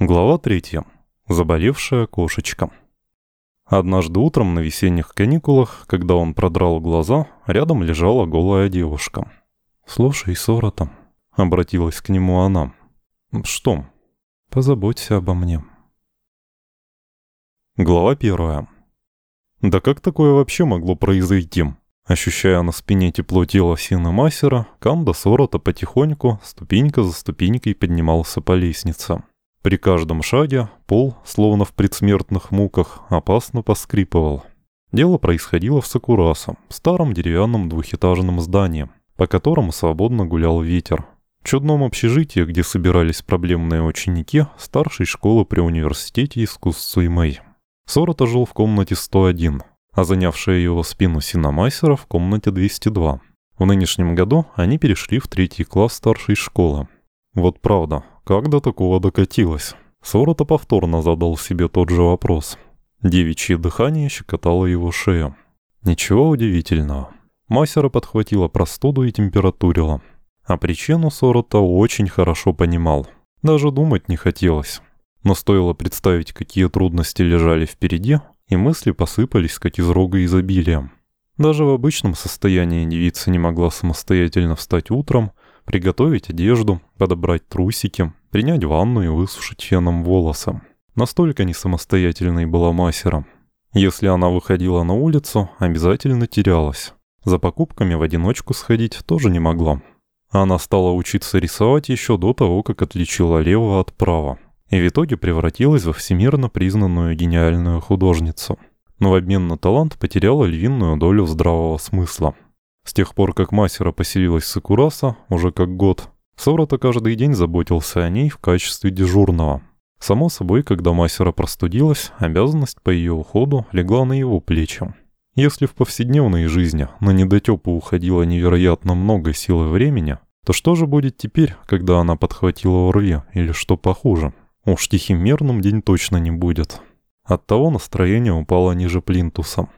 Глава третья. Заболевшая кошечка. Однажды утром на весенних каникулах, когда он продрал глаза, рядом лежала голая девушка. «Слушай, Сорота», — обратилась к нему она. «Что?» «Позаботься обо мне». Глава первая. Да как такое вообще могло произойти? Ощущая на спине тепло тела сына мастера, Канда Сорота потихоньку, ступенька за ступенькой поднимался по лестнице. При каждом шаге пол, словно в предсмертных муках, опасно поскрипывал. Дело происходило в Сакураса, старом деревянном двухэтажном здании, по которому свободно гулял ветер. В чудном общежитии, где собирались проблемные ученики старшей школы при университете искусств Суймэй. Сорота жил в комнате 101, а занявшая его спину Синамайсера в комнате 202. В нынешнем году они перешли в третий класс старшей школы. Вот правда, как до такого докатилось? Сорота повторно задал себе тот же вопрос. Девичье дыхание щекотало его шею. Ничего удивительного. Масера подхватила простуду и температурила. А причину Сорота очень хорошо понимал. Даже думать не хотелось. Но стоило представить, какие трудности лежали впереди, и мысли посыпались, как из рога изобилия. Даже в обычном состоянии девица не могла самостоятельно встать утром, приготовить одежду, подобрать трусики, принять ванну и высушить феном волосы. Настолько не самостоятельной была Масера. Если она выходила на улицу, обязательно терялась. За покупками в одиночку сходить тоже не могла. Она стала учиться рисовать еще до того, как отличила лево от права. И в итоге превратилась во всемирно признанную гениальную художницу. Но в обмен на талант потеряла львиную долю здравого смысла. С тех пор, как Масера поселилась Сакураса, уже как год, Сорота каждый день заботился о ней в качестве дежурного. Само собой, когда Масера простудилась, обязанность по ее уходу легла на его плечи. Если в повседневной жизни на недотепу уходило невероятно много сил и времени, то что же будет теперь, когда она подхватила ОРВИ или что похуже? Уж тихим мирным день точно не будет. Оттого настроение упало ниже плинтуса.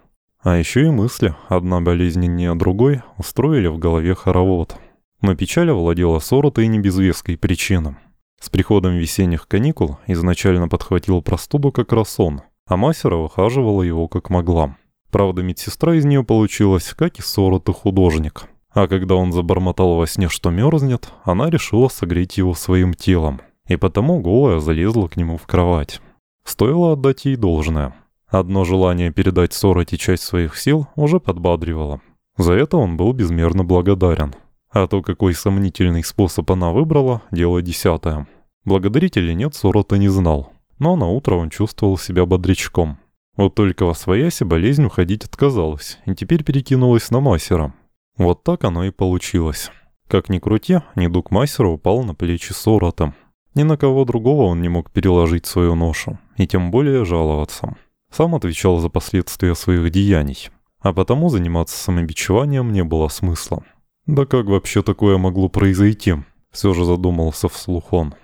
А еще и мысли, одна болезненнее другой, устроили в голове хоровод. Но печаль овладела Соротой не без веской причины. С приходом весенних каникул изначально подхватил простуду как раз он, а Масера выхаживала его как могла. Правда, медсестра из нее получилась, как и Сорота художник. А когда он забормотал во сне, что мерзнет, она решила согреть его своим телом. И потому голая залезла к нему в кровать. Стоило отдать ей должное. Одно желание передать Сороте часть своих сил уже подбадривало. За это он был безмерно благодарен. А то, какой сомнительный способ она выбрала, дело десятое. Благодарить или нет, Сорота не знал. Но на утро он чувствовал себя бодрячком. Вот только во своясе болезнь уходить отказалась, и теперь перекинулась на Масера. Вот так оно и получилось. Как ни крути, недуг Масера упал на плечи Сорота. Ни на кого другого он не мог переложить свою ношу, и тем более жаловаться. Сам отвечал за последствия своих деяний, а потому заниматься самобичеванием не было смысла. Да как вообще такое могло произойти? Все же задумался вслух он.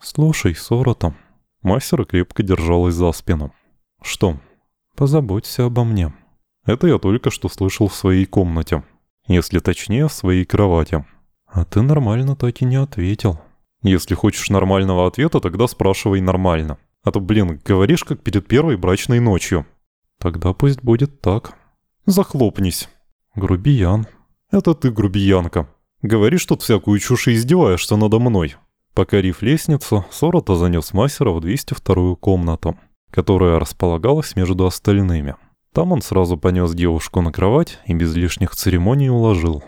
Слушай, Сорота. Мастер крепко держалась за спину. Что? Позаботься обо мне. Это я только что слышал в своей комнате. Если точнее, в своей кровати. А ты нормально так и не ответил. Если хочешь нормального ответа, тогда спрашивай нормально. А то, блин, говоришь, как перед первой брачной ночью. Тогда пусть будет так. Захлопнись. Грубиян. Это ты, грубиянка. Говоришь тут всякую чушь и издеваешься надо мной. Покорив лестницу, Сорота занес мастера в 202-ю комнату, которая располагалась между остальными. Там он сразу понес девушку на кровать и без лишних церемоний уложил.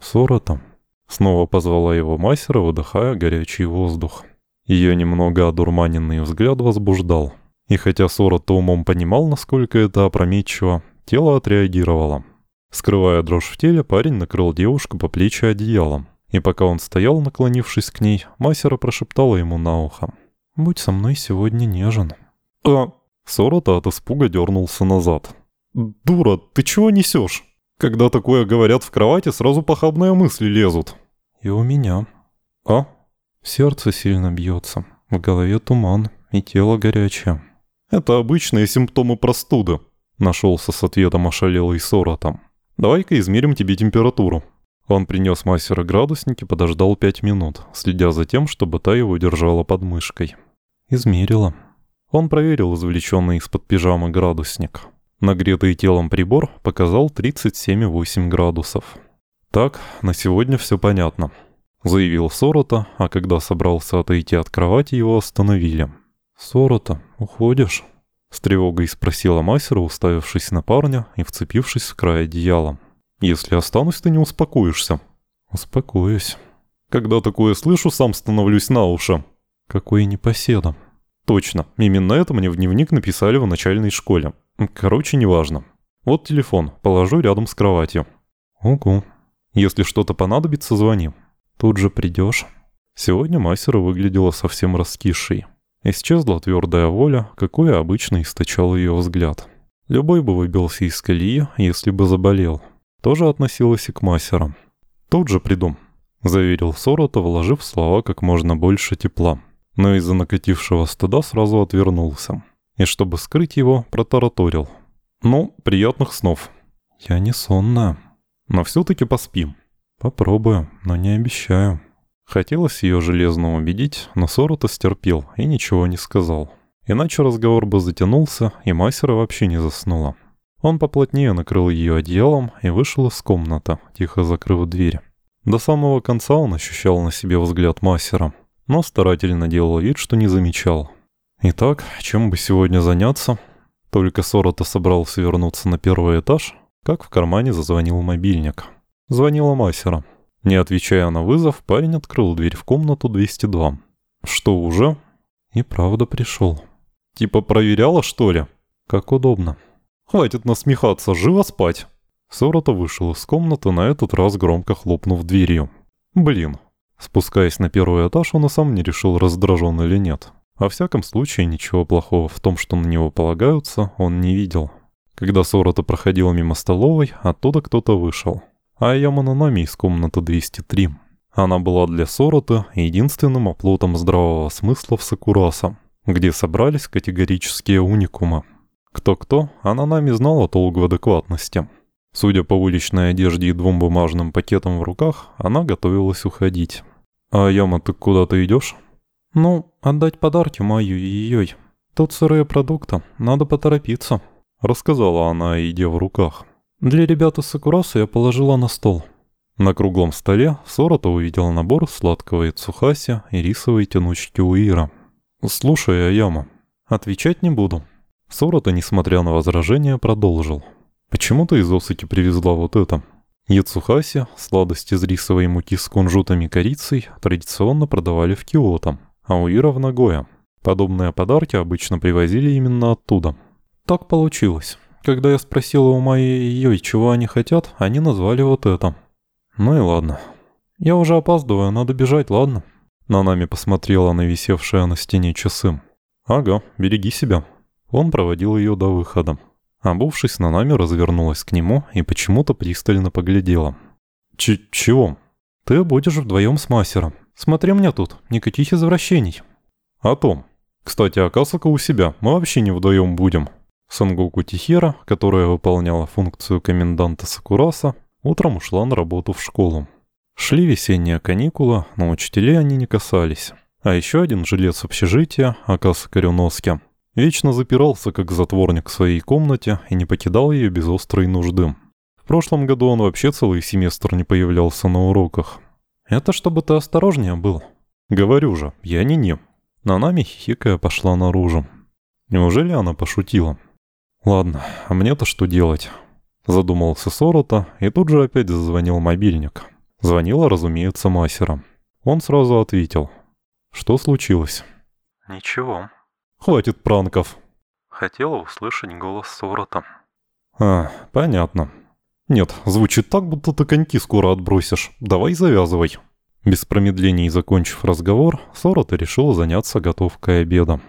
«Сорота», — снова позвала его мастера, выдыхая горячий воздух. Ее немного одурманенный взгляд возбуждал. И хотя Сорота умом понимал, насколько это опрометчиво, тело отреагировало. Скрывая дрожь в теле, парень накрыл девушку по плечи одеялом. И пока он стоял, наклонившись к ней, Масера прошептала ему на ухо. «Будь со мной сегодня нежен». «А...» Сорота от испуга дернулся назад. «Дура, ты чего несешь? Когда такое говорят в кровати, сразу похабные мысли лезут». «И у меня». «А?» Сердце сильно бьется, в голове туман и тело горячее. «Это обычные симптомы простуды», — нашелся с ответом ошалелый Соротом. «Давай-ка измерим тебе температуру». Он принес мастера градусники, подождал пять минут, следя за тем, чтобы та его держала под мышкой. Измерила. Он проверил извлеченный из-под пижамы градусник. Нагретый телом прибор показал 37,8 градусов. «Так, на сегодня все понятно», — заявил Сорота, а когда собрался отойти от кровати, его остановили. «Сорота, уходишь?» — с тревогой спросила Масера, уставившись на парня и вцепившись в край одеяла. «Если останусь, ты не успокоишься». «Успокоюсь». «Когда такое слышу, сам становлюсь на уши». «Какой непоседа». Точно, именно это мне в дневник написали в начальной школе. Короче, неважно. Вот телефон, положу рядом с кроватью. Угу. Если что-то понадобится, звони. Тут же придешь. Сегодня мастера выглядела совсем раскисшей. Исчезла твердая воля, какой обычно источал ее взгляд. Любой бы выбился из колеи, если бы заболел. Тоже относилась и к мастерам. «Тут же приду», — заверил Сорота, вложив слова как можно больше тепла но из-за накатившего стыда сразу отвернулся. И чтобы скрыть его, протараторил. «Ну, приятных снов». «Я не сонная, но все-таки поспим». «Попробую, но не обещаю». Хотелось ее железно убедить, но Сорота стерпел и ничего не сказал. Иначе разговор бы затянулся, и Масера вообще не заснула. Он поплотнее накрыл ее одеялом и вышел из комнаты, тихо закрыв дверь. До самого конца он ощущал на себе взгляд Масера но старательно делал вид, что не замечал. Итак, чем бы сегодня заняться? Только Сорота собрался вернуться на первый этаж, как в кармане зазвонил мобильник. Звонила Масера. Не отвечая на вызов, парень открыл дверь в комнату 202. «Что, уже?» «И правда пришел». «Типа проверяла, что ли?» «Как удобно». «Хватит насмехаться, живо спать!» Сорота вышел из комнаты, на этот раз громко хлопнув дверью. «Блин, Спускаясь на первый этаж, он и сам не решил, раздражен или нет. Во всяком случае, ничего плохого в том, что на него полагаются, он не видел. Когда Сорота проходил мимо столовой, оттуда кто-то вышел. А Ямананами из комнаты 203. Она была для Сорота единственным оплотом здравого смысла в Сакураса, где собрались категорические уникумы. Кто-кто, Ананами знала толк в адекватности. Судя по уличной одежде и двум бумажным пакетам в руках, она готовилась уходить. «А, Яма, ты куда-то идешь?» «Ну, отдать подарки Майю и ее. Тут сырые продукты, надо поторопиться», — рассказала она еде в руках. «Для ребят из Сакураса я положила на стол». На круглом столе Сорота увидел набор сладкого яцухаси и рисовой тянучки уира. «Слушай, Аяма, отвечать не буду». Сорота, несмотря на возражения, продолжил. «Почему ты из Осыки привезла вот это?» Яцухаси, сладости из рисовой муки с кунжутами и корицей, традиционно продавали в Киото, а у Ира в Нагоя. Подобные подарки обычно привозили именно оттуда. Так получилось. Когда я спросила у моей ее, чего они хотят, они назвали вот это. Ну и ладно. Я уже опаздываю, надо бежать, ладно? Нанами посмотрела на висевшие на стене часы. Ага, береги себя. Он проводил ее до выхода. Обувшись на нами, развернулась к нему и почему-то пристально поглядела. Ч «Чего?» «Ты будешь вдвоем с мастером. Смотри мне тут, никаких извращений». «О том. Кстати, Акасака у себя, мы вообще не вдвоем будем». Сангоку Тихира, которая выполняла функцию коменданта Сакураса, утром ушла на работу в школу. Шли весенние каникулы, но учителей они не касались. А еще один жилец общежития, Акасака Рюноски, Вечно запирался, как затворник в своей комнате, и не покидал ее без острой нужды. В прошлом году он вообще целый семестр не появлялся на уроках. «Это чтобы ты осторожнее был». «Говорю же, я не не». Нанами хихикая пошла наружу. Неужели она пошутила? «Ладно, а мне-то что делать?» Задумался Сорота, и тут же опять зазвонил мобильник. Звонила, разумеется, Масера. Он сразу ответил. «Что случилось?» «Ничего», Хватит пранков. Хотела услышать голос Сорота. А, понятно. Нет, звучит так, будто ты коньки скоро отбросишь. Давай завязывай. Без промедлений закончив разговор, Сорота решил заняться готовкой обеда.